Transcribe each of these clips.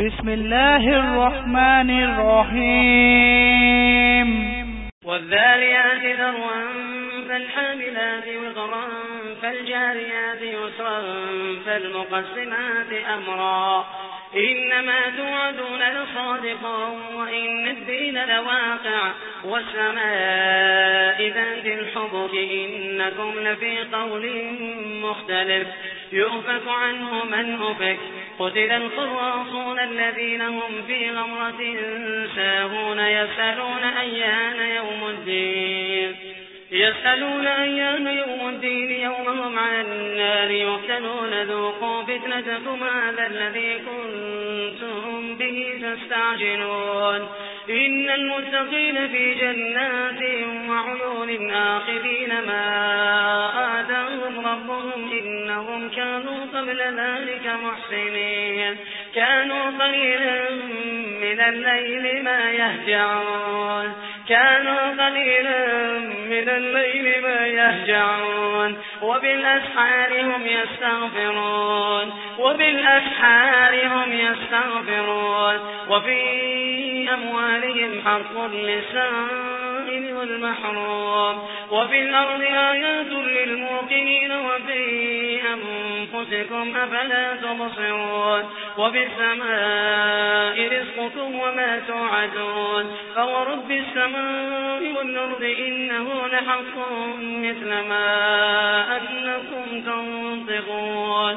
بسم الله الرحمن الرحيم والذاريات ذروا فالحاملات وقرا فالجاريات يسرا فالمقسمات أمرا. إنما توعدون لصادق وإن الدين لواقع والسماء ذات الحبك إنكم لفي قول مختلف. يؤفك عنه من أفك قتل الخراصون الذين هم في غمرة ساهون يسألون أيان يوم الدين. يسألون أيان يوم الدين يومهم عن النار يفتنون ذوقوا فتنتكم هذا الذي كنتم به تستعجلون. إن المتقين في جنات وعيون آخذين ما ربهم إنهم كانوا قبل ذلك محسنين. كانوا قليلا من الليل ما يهجعون. كانوا قليلا من الليل ما يهجعون. وبالأسحار هم يستغفرون. وبالأسحار هم يستغفرون. وفي أموالهم حق للسائل والمحروم. وفي الأرض آيات للموقنين وفي أنفسكم أفلا تبصرون وفي السماء رزقكم وما توعدون فورب السماء والأرض إنه لحق مثل ما أنكم تنطقون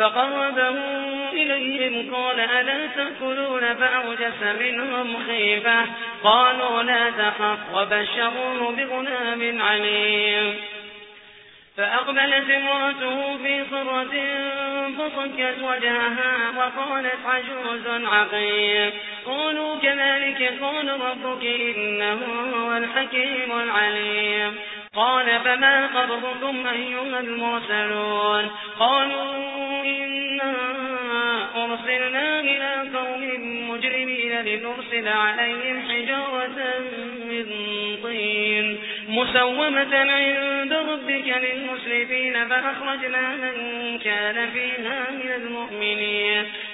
فقربه إليهم قال ألا تأكلون فأوجس منهم خيفة قالوا لا تخف وبشروه بغلام عليم فأقبلت امرأته في صرة فصكت وجهها وقالت عجوز عقيم قالوا كذلك قال ربك إنه هو الحكيم العليم قال فما خبركم أيها المرسلون قالوا إنا أرسلنا إلى قوم مجرمين لنرسل عليهم حجارة من طين مسومة عند ربك للمسلمين فأخرجنا من كان فيها من المؤمنين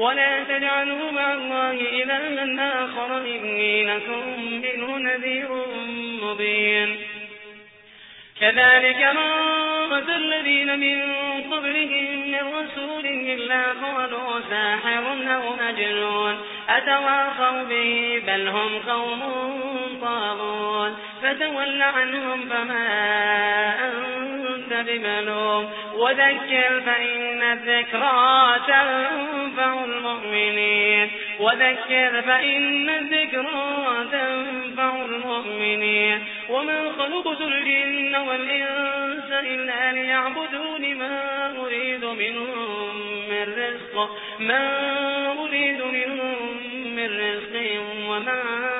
ولا تجعلوا مع الله إلها آخر إني لكم منه نذير مبين. كذلك ما الذين من قبلهم من رسول إلا قالوا ساحر أو مجنون. أتواصوا به؟ بل هم قوم طاغون. فتول عنهم فما أنت بملوم وذكر فإن الذكرى تنفع المؤمنين. وذكر فإن الذكرى تنفع المؤمنين. وما خلقت الجن والإنس إلا ليعبدون ما أريد منهم من رزق. ما أريد منهم من رزق وما